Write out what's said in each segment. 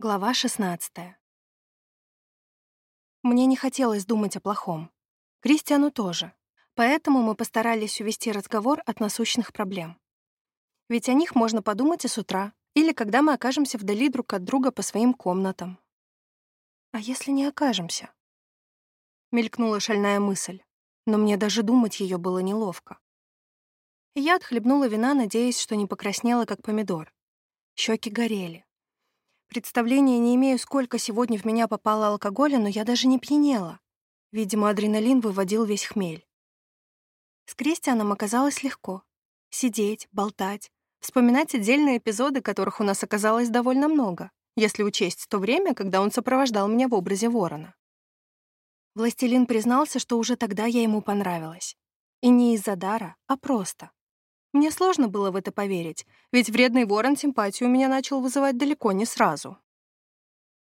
Глава 16. Мне не хотелось думать о плохом. Кристиану тоже. Поэтому мы постарались увести разговор от насущных проблем. Ведь о них можно подумать и с утра, или когда мы окажемся вдали друг от друга по своим комнатам. А если не окажемся? Мелькнула шальная мысль, но мне даже думать ее было неловко. Я отхлебнула вина, надеясь, что не покраснела, как помидор. Щеки горели. Представления не имею, сколько сегодня в меня попало алкоголя, но я даже не пьянела. Видимо, адреналин выводил весь хмель. С Кристианом оказалось легко. Сидеть, болтать, вспоминать отдельные эпизоды, которых у нас оказалось довольно много, если учесть то время, когда он сопровождал меня в образе ворона. Властелин признался, что уже тогда я ему понравилась. И не из-за дара, а просто. Мне сложно было в это поверить, ведь вредный ворон симпатию у меня начал вызывать далеко не сразу.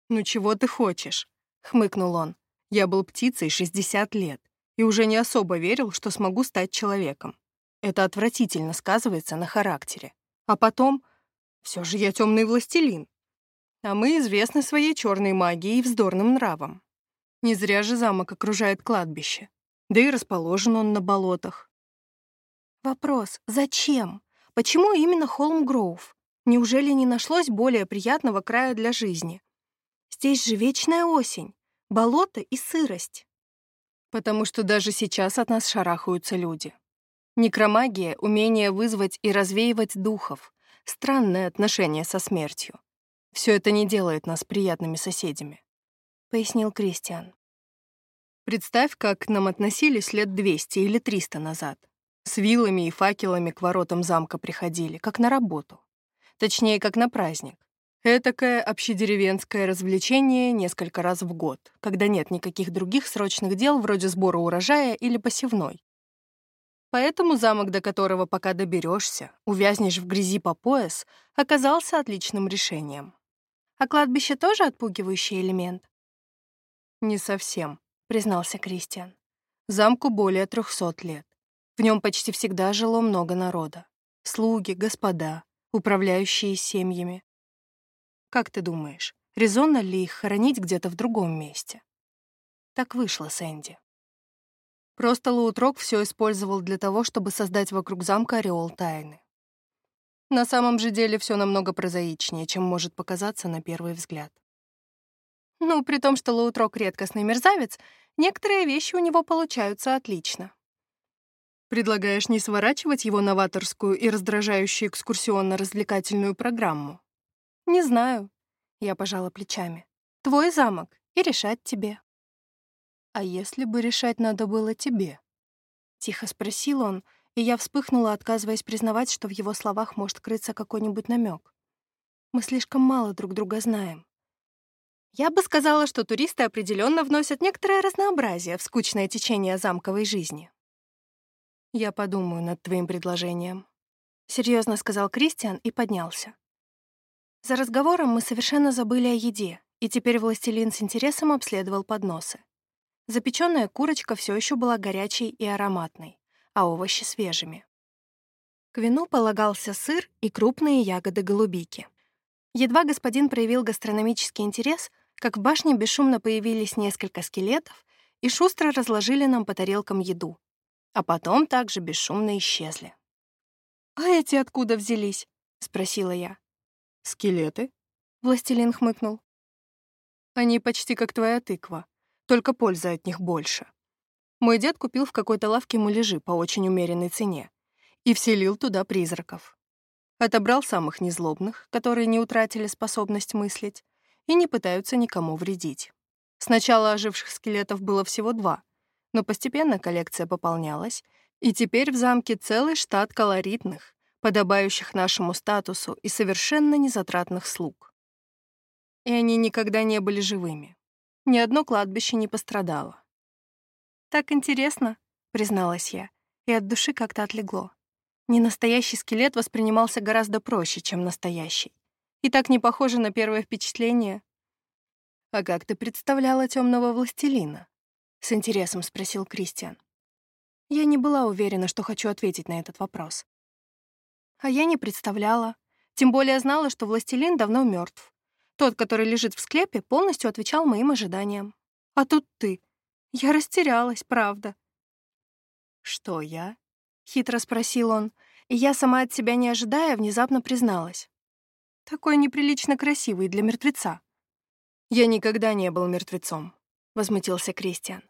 «Ну чего ты хочешь?» — хмыкнул он. «Я был птицей 60 лет и уже не особо верил, что смогу стать человеком. Это отвратительно сказывается на характере. А потом, все же я темный властелин. А мы известны своей черной магией и вздорным нравом. Не зря же замок окружает кладбище. Да и расположен он на болотах. Вопрос, зачем? Почему именно Холмгроув? Неужели не нашлось более приятного края для жизни? Здесь же вечная осень, болото и сырость. Потому что даже сейчас от нас шарахаются люди. Некромагия — умение вызвать и развеивать духов, странное отношение со смертью. Все это не делает нас приятными соседями, — пояснил Кристиан. Представь, как к нам относились лет 200 или 300 назад. С вилами и факелами к воротам замка приходили, как на работу. Точнее, как на праздник. Этакое общедеревенское развлечение несколько раз в год, когда нет никаких других срочных дел вроде сбора урожая или посевной. Поэтому замок, до которого пока доберешься, увязнешь в грязи по пояс, оказался отличным решением. А кладбище тоже отпугивающий элемент? Не совсем, признался Кристиан. Замку более трехсот лет. В нем почти всегда жило много народа. Слуги, господа, управляющие семьями. Как ты думаешь, резонно ли их хоронить где-то в другом месте? Так вышло с Энди. Просто Лаутрок все использовал для того, чтобы создать вокруг замка ореол тайны. На самом же деле все намного прозаичнее, чем может показаться на первый взгляд. Ну, при том, что Лаутрок — редкостный мерзавец, некоторые вещи у него получаются отлично. Предлагаешь не сворачивать его новаторскую и раздражающую экскурсионно-развлекательную программу? Не знаю. Я пожала плечами. Твой замок, и решать тебе. А если бы решать надо было тебе? Тихо спросил он, и я вспыхнула, отказываясь признавать, что в его словах может крыться какой-нибудь намек. Мы слишком мало друг друга знаем. Я бы сказала, что туристы определенно вносят некоторое разнообразие в скучное течение замковой жизни. «Я подумаю над твоим предложением», — серьезно сказал Кристиан и поднялся. За разговором мы совершенно забыли о еде, и теперь властелин с интересом обследовал подносы. Запеченная курочка все еще была горячей и ароматной, а овощи — свежими. К вину полагался сыр и крупные ягоды голубики. Едва господин проявил гастрономический интерес, как в башне бесшумно появились несколько скелетов и шустро разложили нам по тарелкам еду, а потом также бесшумно исчезли. «А эти откуда взялись?» — спросила я. «Скелеты?» — властелин хмыкнул. «Они почти как твоя тыква, только пользы от них больше. Мой дед купил в какой-то лавке муляжи по очень умеренной цене и вселил туда призраков. Отобрал самых незлобных, которые не утратили способность мыслить и не пытаются никому вредить. Сначала оживших скелетов было всего два — но постепенно коллекция пополнялась, и теперь в замке целый штат колоритных, подобающих нашему статусу и совершенно незатратных слуг. И они никогда не были живыми. Ни одно кладбище не пострадало. «Так интересно», — призналась я, и от души как-то отлегло. Ненастоящий скелет воспринимался гораздо проще, чем настоящий. И так не похоже на первое впечатление. «А как ты представляла темного властелина?» — с интересом спросил Кристиан. Я не была уверена, что хочу ответить на этот вопрос. А я не представляла. Тем более знала, что властелин давно мертв. Тот, который лежит в склепе, полностью отвечал моим ожиданиям. А тут ты. Я растерялась, правда. «Что я?» — хитро спросил он, и я, сама от себя не ожидая, внезапно призналась. Такой неприлично красивый для мертвеца. «Я никогда не был мертвецом», — возмутился Кристиан.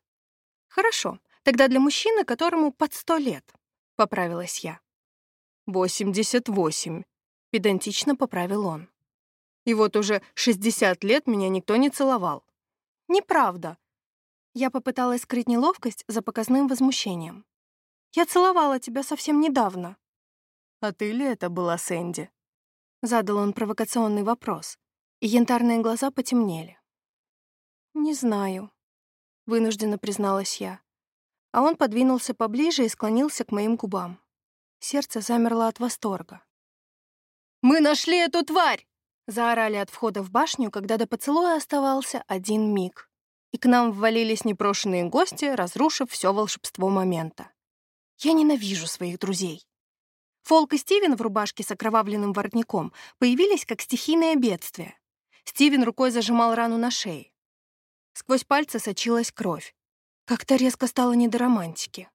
«Хорошо, тогда для мужчины, которому под сто лет», — поправилась я. «Восемьдесят восемь», — педантично поправил он. «И вот уже шестьдесят лет меня никто не целовал». «Неправда». Я попыталась скрыть неловкость за показным возмущением. «Я целовала тебя совсем недавно». «А ты ли это была Сэнди?» Задал он провокационный вопрос, и янтарные глаза потемнели. «Не знаю», — вынужденно призналась я. А он подвинулся поближе и склонился к моим губам. Сердце замерло от восторга. «Мы нашли эту тварь!» Заорали от входа в башню, когда до поцелуя оставался один миг. И к нам ввалились непрошенные гости, разрушив все волшебство момента. Я ненавижу своих друзей. Фолк и Стивен в рубашке с окровавленным воротником появились как стихийное бедствие. Стивен рукой зажимал рану на шее. Сквозь пальцы сочилась кровь. Как-то резко стало не до романтики.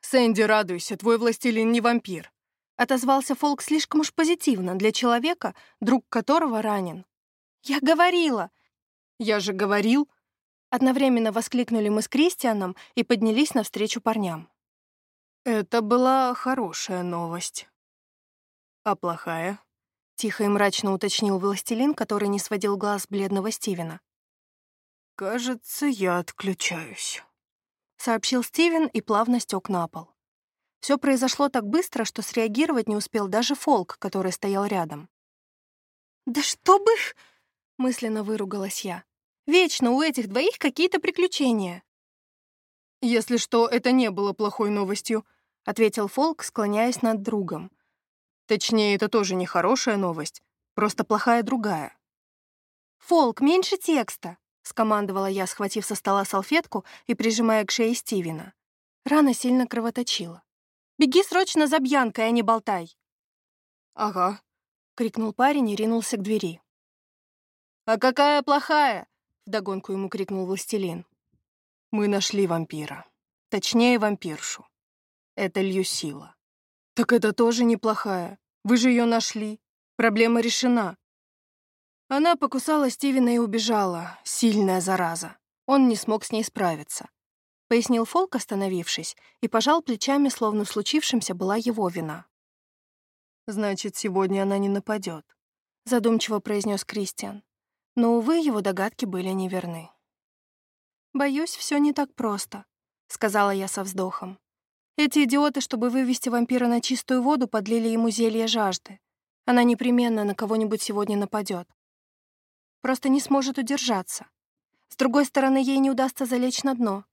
«Сэнди, радуйся, твой властелин не вампир», — отозвался Фолк слишком уж позитивно для человека, друг которого ранен. «Я говорила!» «Я же говорил!» Одновременно воскликнули мы с Кристианом и поднялись навстречу парням. Это была хорошая новость. А плохая? Тихо и мрачно уточнил властелин, который не сводил глаз бледного Стивена. «Кажется, я отключаюсь» сообщил Стивен и плавно стек на пол. Все произошло так быстро, что среагировать не успел даже Фолк, который стоял рядом. «Да что бы...» — мысленно выругалась я. «Вечно у этих двоих какие-то приключения». «Если что, это не было плохой новостью», — ответил Фолк, склоняясь над другом. «Точнее, это тоже не хорошая новость, просто плохая другая». «Фолк, меньше текста!» — скомандовала я, схватив со стола салфетку и прижимая к шее Стивена. Рана сильно кровоточила. «Беги срочно за Бьянкой, а не болтай!» «Ага», — крикнул парень и ринулся к двери. «А какая плохая?» — вдогонку ему крикнул властелин. «Мы нашли вампира. Точнее, вампиршу. Это Льюсила». «Так это тоже неплохая. Вы же ее нашли. Проблема решена. Она покусала Стивена и убежала. Сильная зараза. Он не смог с ней справиться. Пояснил Фолк, остановившись, и пожал плечами, словно в случившемся была его вина. «Значит, сегодня она не нападет», — задумчиво произнес Кристиан. Но, увы, его догадки были неверны. «Боюсь, все не так просто», — сказала я со вздохом. «Эти идиоты, чтобы вывести вампира на чистую воду, подлили ему зелье жажды. Она непременно на кого-нибудь сегодня нападет просто не сможет удержаться. С другой стороны, ей не удастся залечь на дно.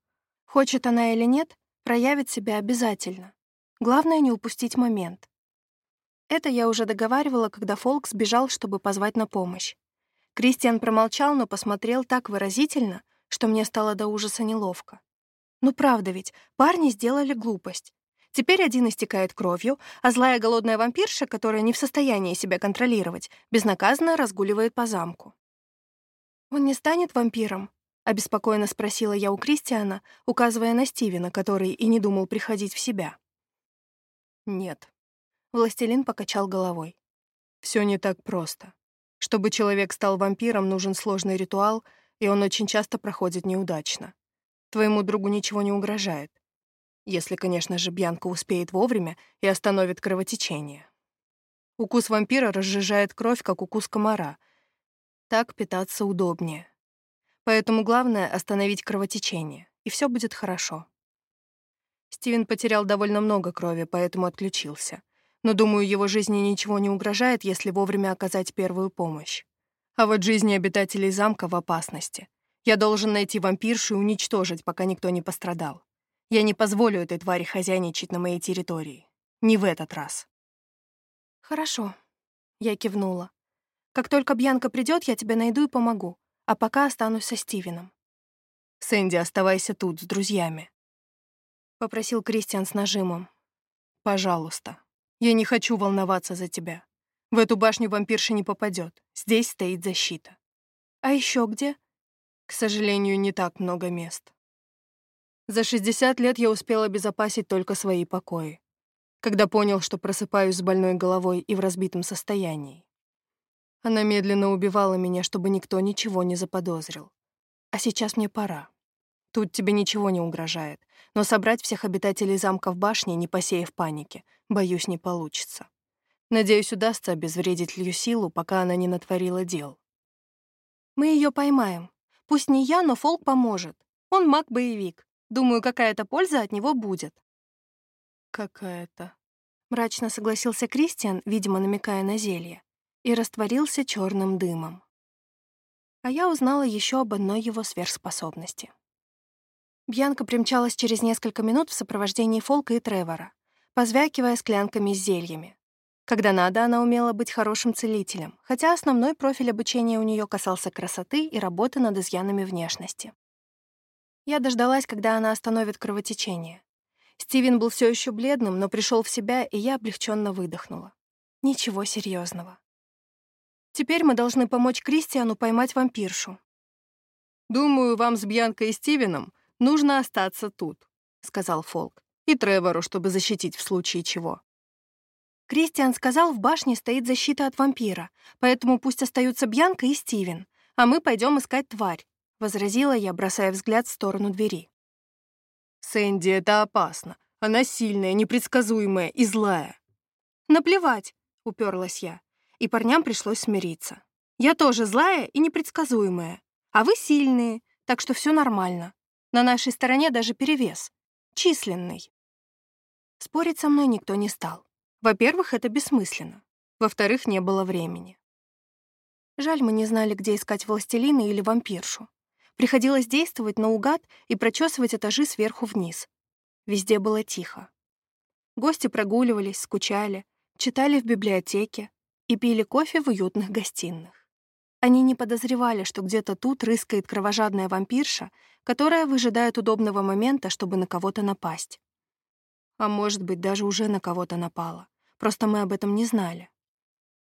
Хочет она или нет, проявит себя обязательно. Главное — не упустить момент. Это я уже договаривала, когда Фолк сбежал, чтобы позвать на помощь. Кристиан промолчал, но посмотрел так выразительно, что мне стало до ужаса неловко. Ну правда ведь, парни сделали глупость. Теперь один истекает кровью, а злая голодная вампирша, которая не в состоянии себя контролировать, безнаказанно разгуливает по замку. «Он не станет вампиром?» — обеспокоенно спросила я у Кристиана, указывая на Стивена, который и не думал приходить в себя. «Нет». Властелин покачал головой. Все не так просто. Чтобы человек стал вампиром, нужен сложный ритуал, и он очень часто проходит неудачно. Твоему другу ничего не угрожает. Если, конечно же, Бьянка успеет вовремя и остановит кровотечение. Укус вампира разжижает кровь, как укус комара — так питаться удобнее. Поэтому главное — остановить кровотечение, и все будет хорошо. Стивен потерял довольно много крови, поэтому отключился. Но, думаю, его жизни ничего не угрожает, если вовремя оказать первую помощь. А вот жизни обитателей замка в опасности. Я должен найти вампиршу и уничтожить, пока никто не пострадал. Я не позволю этой твари хозяйничать на моей территории. Не в этот раз. «Хорошо», — я кивнула. Как только Бьянка придет, я тебя найду и помогу, а пока останусь со Стивеном». «Сэнди, оставайся тут, с друзьями», — попросил Кристиан с нажимом. «Пожалуйста. Я не хочу волноваться за тебя. В эту башню вампирша не попадет. Здесь стоит защита. А еще где? К сожалению, не так много мест. За 60 лет я успел обезопасить только свои покои. Когда понял, что просыпаюсь с больной головой и в разбитом состоянии. Она медленно убивала меня, чтобы никто ничего не заподозрил. А сейчас мне пора. Тут тебе ничего не угрожает, но собрать всех обитателей замка в башне, не посеяв паники, боюсь, не получится. Надеюсь, удастся обезвредить Люсилу, пока она не натворила дел. Мы ее поймаем. Пусть не я, но Фолк поможет. Он маг-боевик. Думаю, какая-то польза от него будет. Какая-то. Мрачно согласился Кристиан, видимо, намекая на зелье, и растворился черным дымом. А я узнала еще об одной его сверхспособности. Бьянка примчалась через несколько минут в сопровождении Фолка и Тревора, позвякивая склянками с зельями. Когда надо, она умела быть хорошим целителем, хотя основной профиль обучения у нее касался красоты и работы над изъянами внешности. Я дождалась, когда она остановит кровотечение. Стивен был все еще бледным, но пришел в себя, и я облегченно выдохнула. Ничего серьезного. Теперь мы должны помочь Кристиану поймать вампиршу. «Думаю, вам с Бьянкой и Стивеном нужно остаться тут», — сказал Фолк. «И Тревору, чтобы защитить в случае чего». Кристиан сказал, в башне стоит защита от вампира, поэтому пусть остаются Бьянка и Стивен, а мы пойдем искать тварь», — возразила я, бросая взгляд в сторону двери. «Сэнди, это опасно. Она сильная, непредсказуемая и злая». «Наплевать», — уперлась я, и парням пришлось смириться. «Я тоже злая и непредсказуемая, а вы сильные, так что все нормально. На нашей стороне даже перевес. Численный». Спорить со мной никто не стал. Во-первых, это бессмысленно. Во-вторых, не было времени. Жаль, мы не знали, где искать властелина или вампиршу. Приходилось действовать наугад и прочесывать этажи сверху вниз. Везде было тихо. Гости прогуливались, скучали, читали в библиотеке и пили кофе в уютных гостиных. Они не подозревали, что где-то тут рыскает кровожадная вампирша, которая выжидает удобного момента, чтобы на кого-то напасть. А может быть, даже уже на кого-то напала. Просто мы об этом не знали.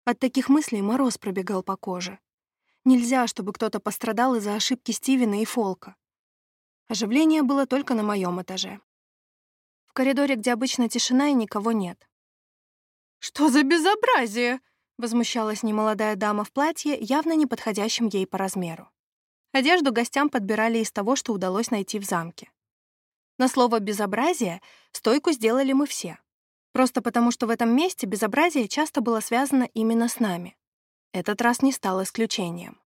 От таких мыслей мороз пробегал по коже. Нельзя, чтобы кто-то пострадал из-за ошибки Стивена и Фолка. Оживление было только на моем этаже. В коридоре, где обычно тишина и никого нет. «Что за безобразие?» — возмущалась немолодая дама в платье, явно не подходящем ей по размеру. Одежду гостям подбирали из того, что удалось найти в замке. На слово «безобразие» стойку сделали мы все. Просто потому, что в этом месте безобразие часто было связано именно с нами. Этот раз не стал исключением.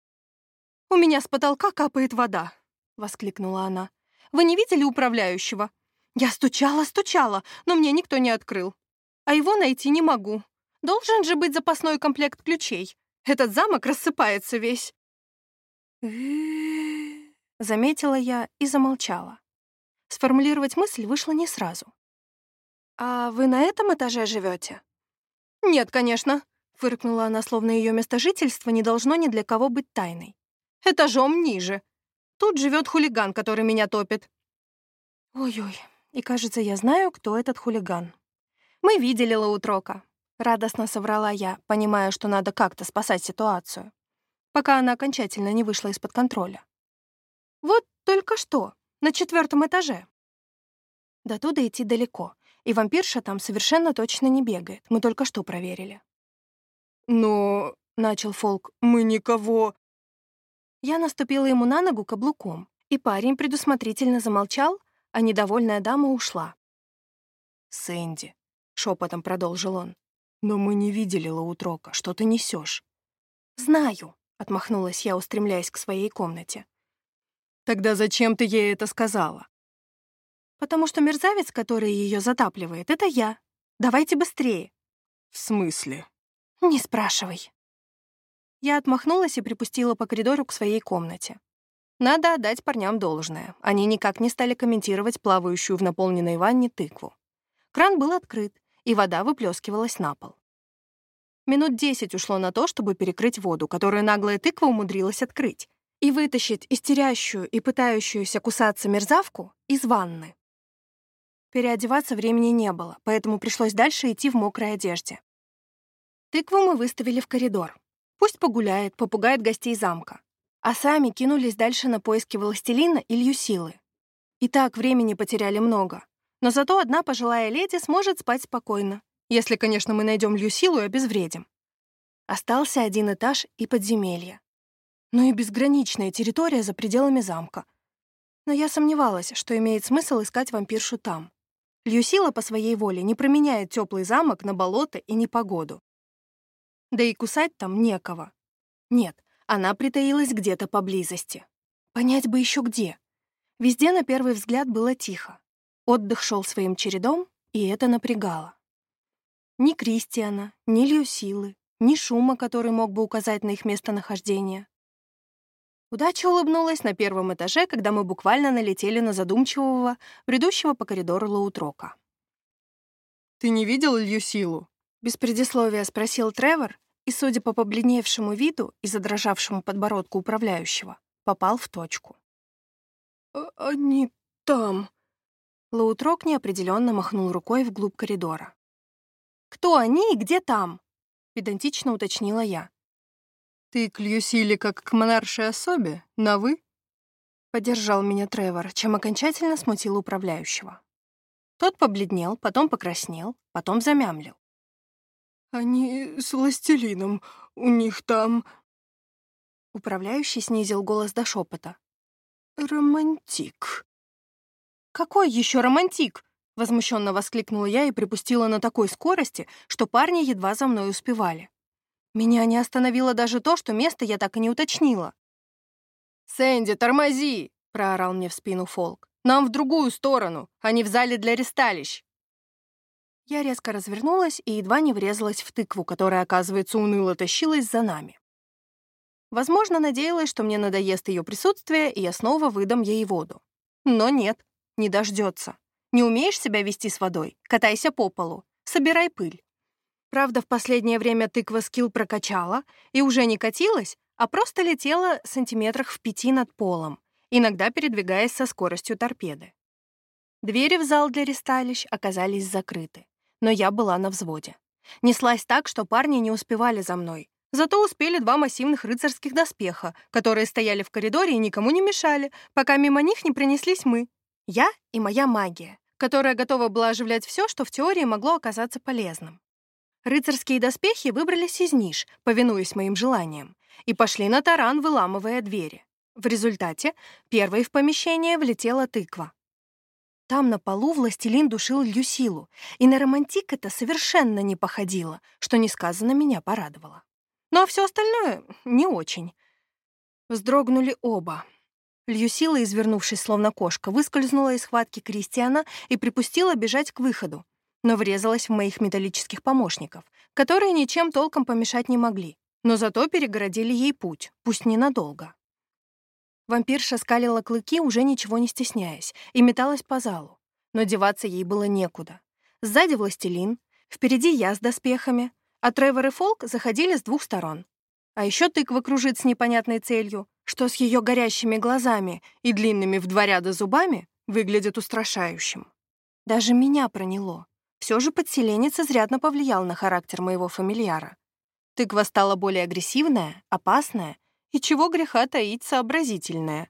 «У меня с потолка капает вода», — воскликнула она. «Вы не видели управляющего? Я стучала, стучала, но мне никто не открыл. А его найти не могу. Должен же быть запасной комплект ключей. Этот замок рассыпается весь». Заметила я и замолчала. Сформулировать мысль вышло не сразу. «А вы на этом этаже живете? «Нет, конечно», — фыркнула она, словно ее место жительства не должно ни для кого быть тайной. «Этажом ниже. Тут живет хулиган, который меня топит». Ой-ой, и кажется, я знаю, кто этот хулиган. Мы видели Лаутрока. Радостно соврала я, понимая, что надо как-то спасать ситуацию, пока она окончательно не вышла из-под контроля. Вот только что, на четвертом этаже. До туда идти далеко, и вампирша там совершенно точно не бегает. Мы только что проверили. «Но...» — начал Фолк. «Мы никого...» Я наступила ему на ногу каблуком, и парень предусмотрительно замолчал, а недовольная дама ушла. «Сэнди», — шепотом продолжил он, — «но мы не видели Лаутрока. Что ты несешь? «Знаю», — отмахнулась я, устремляясь к своей комнате. «Тогда зачем ты ей это сказала?» потому что мерзавец, который ее затапливает, это я. Давайте быстрее». «В смысле?» «Не спрашивай». Я отмахнулась и припустила по коридору к своей комнате. Надо отдать парням должное. Они никак не стали комментировать плавающую в наполненной ванне тыкву. Кран был открыт, и вода выплескивалась на пол. Минут десять ушло на то, чтобы перекрыть воду, которую наглая тыква умудрилась открыть, и вытащить истерящую и пытающуюся кусаться мерзавку из ванны. Переодеваться времени не было, поэтому пришлось дальше идти в мокрой одежде. Тыкву мы выставили в коридор. Пусть погуляет, попугает гостей замка. А сами кинулись дальше на поиски властелина и Льюсилы. И так времени потеряли много. Но зато одна пожилая леди сможет спать спокойно, если, конечно, мы найдем Льюсилу и обезвредим. Остался один этаж и подземелье. Ну и безграничная территория за пределами замка. Но я сомневалась, что имеет смысл искать вампиршу там. Льюсила по своей воле не променяет теплый замок на болото и непогоду. Да и кусать там некого. Нет, она притаилась где-то поблизости. Понять бы еще где. Везде на первый взгляд было тихо. Отдых шел своим чередом, и это напрягало. Ни Кристиана, ни Льюсилы, ни шума, который мог бы указать на их местонахождение. Удача улыбнулась на первом этаже, когда мы буквально налетели на задумчивого, бредущего по коридору Лаутрока. «Ты не видел Льюсилу?» Без предисловия спросил Тревор, и, судя по побледневшему виду и задрожавшему подбородку управляющего, попал в точку. «А, «Они там...» Лаутрок неопределенно махнул рукой вглубь коридора. «Кто они и где там?» — педантично уточнила я. «Ты к Льюсиле как к монаршей особе? На «вы»?» Поддержал меня Тревор, чем окончательно смутил управляющего. Тот побледнел, потом покраснел, потом замямлил. «Они с властелином. У них там...» Управляющий снизил голос до шепота. «Романтик». «Какой еще романтик?» — возмущенно воскликнула я и припустила на такой скорости, что парни едва за мной успевали. Меня не остановило даже то, что место я так и не уточнила. «Сэнди, тормози!» — проорал мне в спину Фолк. «Нам в другую сторону, а не в зале для ресталищ!» Я резко развернулась и едва не врезалась в тыкву, которая, оказывается, уныло тащилась за нами. Возможно, надеялась, что мне надоест ее присутствие, и я снова выдам ей воду. Но нет, не дождется. Не умеешь себя вести с водой? Катайся по полу. Собирай пыль. Правда, в последнее время тыква скилл прокачала и уже не катилась, а просто летела сантиметрах в пяти над полом, иногда передвигаясь со скоростью торпеды. Двери в зал для ресталищ оказались закрыты но я была на взводе. Неслась так, что парни не успевали за мной. Зато успели два массивных рыцарских доспеха, которые стояли в коридоре и никому не мешали, пока мимо них не принеслись мы. Я и моя магия, которая готова была оживлять все, что в теории могло оказаться полезным. Рыцарские доспехи выбрались из ниш, повинуясь моим желаниям, и пошли на таран, выламывая двери. В результате первой в помещение влетела тыква. Там на полу властелин душил Люсилу, и на романтик это совершенно не походило, что несказанно меня порадовало. Ну а все остальное — не очень. Вздрогнули оба. Льюсила, извернувшись словно кошка, выскользнула из схватки Кристиана и припустила бежать к выходу, но врезалась в моих металлических помощников, которые ничем толком помешать не могли, но зато перегородили ей путь, пусть ненадолго. Вампирша скалила клыки, уже ничего не стесняясь, и металась по залу. Но деваться ей было некуда. Сзади властелин, впереди я с доспехами, а Тревор и Фолк заходили с двух сторон. А еще тыква кружит с непонятной целью, что с ее горящими глазами и длинными в два ряда зубами выглядит устрашающим. Даже меня проняло. Все же подселенец изрядно повлиял на характер моего фамильяра. Тыква стала более агрессивная, опасная и чего греха таить сообразительная.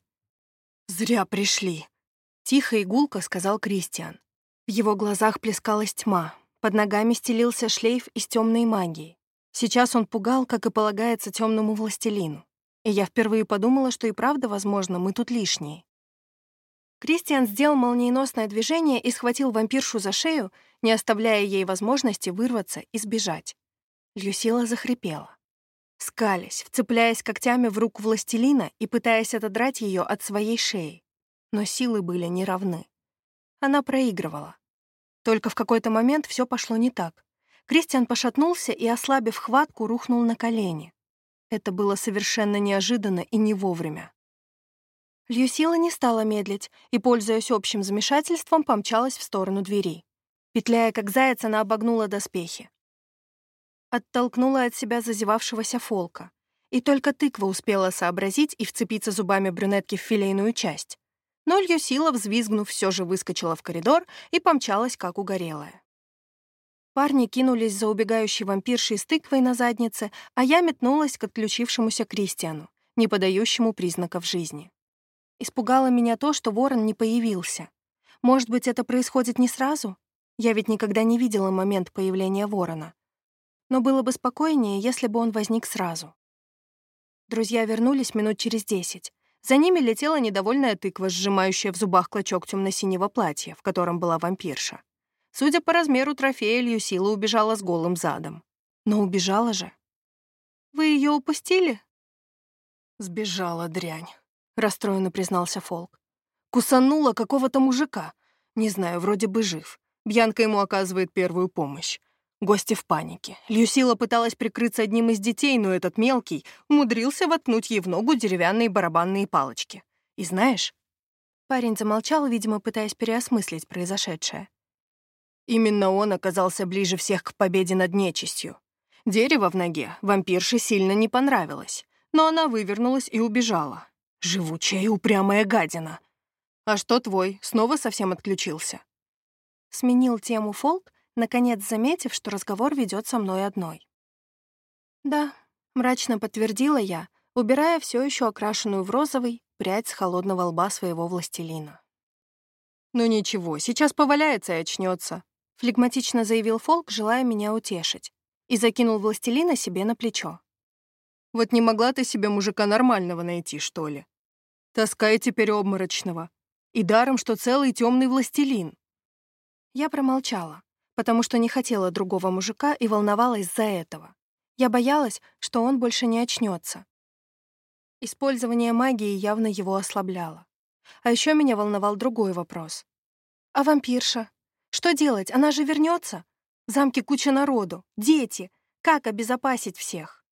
«Зря пришли», — тихо и гулко сказал Кристиан. В его глазах плескалась тьма, под ногами стелился шлейф из темной магии. Сейчас он пугал, как и полагается темному властелину. И я впервые подумала, что и правда, возможно, мы тут лишние. Кристиан сделал молниеносное движение и схватил вампиршу за шею, не оставляя ей возможности вырваться и сбежать. Люсила захрипела скалясь, вцепляясь когтями в руку властелина и пытаясь отодрать ее от своей шеи. Но силы были неравны. Она проигрывала. Только в какой-то момент все пошло не так. Кристиан пошатнулся и, ослабив хватку, рухнул на колени. Это было совершенно неожиданно и не вовремя. Льюсила не стала медлить и, пользуясь общим замешательством, помчалась в сторону двери. Петляя, как заяц, она обогнула доспехи оттолкнула от себя зазевавшегося фолка. И только тыква успела сообразить и вцепиться зубами брюнетки в филейную часть. Но сила, взвизгнув, все же выскочила в коридор и помчалась, как угорелая. Парни кинулись за убегающей вампиршей с тыквой на заднице, а я метнулась к отключившемуся Кристиану, не подающему признаков жизни. Испугало меня то, что ворон не появился. Может быть, это происходит не сразу? Я ведь никогда не видела момент появления ворона. Но было бы спокойнее, если бы он возник сразу. Друзья вернулись минут через десять. За ними летела недовольная тыква, сжимающая в зубах клочок темно-синего платья, в котором была вампирша. Судя по размеру трофея, Люсила убежала с голым задом. Но убежала же. «Вы ее упустили?» «Сбежала дрянь», — расстроенно признался Фолк. «Кусанула какого-то мужика. Не знаю, вроде бы жив. Бьянка ему оказывает первую помощь. Гости в панике. Люсила пыталась прикрыться одним из детей, но этот мелкий умудрился воткнуть ей в ногу деревянные барабанные палочки. И знаешь... Парень замолчал, видимо, пытаясь переосмыслить произошедшее. Именно он оказался ближе всех к победе над нечистью. Дерево в ноге вампирше сильно не понравилось, но она вывернулась и убежала. Живучая и упрямая гадина. А что твой, снова совсем отключился? Сменил тему Фолк, наконец заметив, что разговор ведет со мной одной. «Да», — мрачно подтвердила я, убирая все еще окрашенную в розовый прядь с холодного лба своего властелина. «Ну ничего, сейчас поваляется и очнется», — флегматично заявил Фолк, желая меня утешить, и закинул властелина себе на плечо. «Вот не могла ты себе мужика нормального найти, что ли? Таскай теперь обморочного. И даром, что целый темный властелин». Я промолчала потому что не хотела другого мужика и волновалась за этого. Я боялась, что он больше не очнется. Использование магии явно его ослабляло. А еще меня волновал другой вопрос. А вампирша? Что делать? Она же вернется? В замке куча народу, дети. Как обезопасить всех?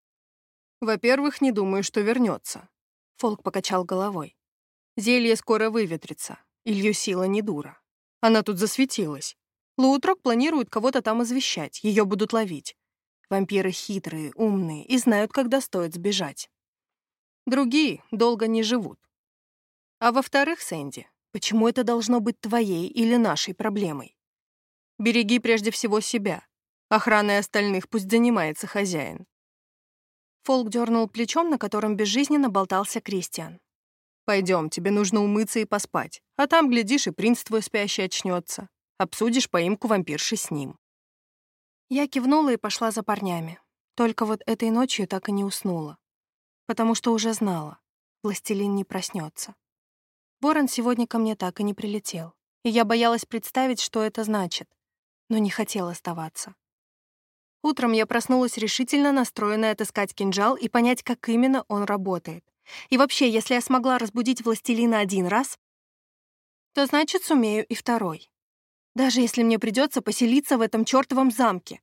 Во-первых, не думаю, что вернется. Фолк покачал головой. Зелье скоро выветрится. Илью сила не дура. Она тут засветилась. Лаутрок планирует кого-то там извещать, ее будут ловить. Вампиры хитрые, умные и знают, когда стоит сбежать. Другие долго не живут. А во-вторых, Сэнди, почему это должно быть твоей или нашей проблемой? Береги прежде всего себя. Охраной остальных пусть занимается хозяин. Фолк дернул плечом, на котором безжизненно болтался Кристиан. Пойдем, тебе нужно умыться и поспать. А там, глядишь, и принц твой спящий очнется. Обсудишь поимку вампирши с ним». Я кивнула и пошла за парнями. Только вот этой ночью так и не уснула. Потому что уже знала, властелин не проснется. Ворон сегодня ко мне так и не прилетел. И я боялась представить, что это значит, но не хотела оставаться. Утром я проснулась решительно настроенная отыскать кинжал и понять, как именно он работает. И вообще, если я смогла разбудить властелина один раз, то значит, сумею и второй. Даже если мне придется поселиться в этом чертовом замке.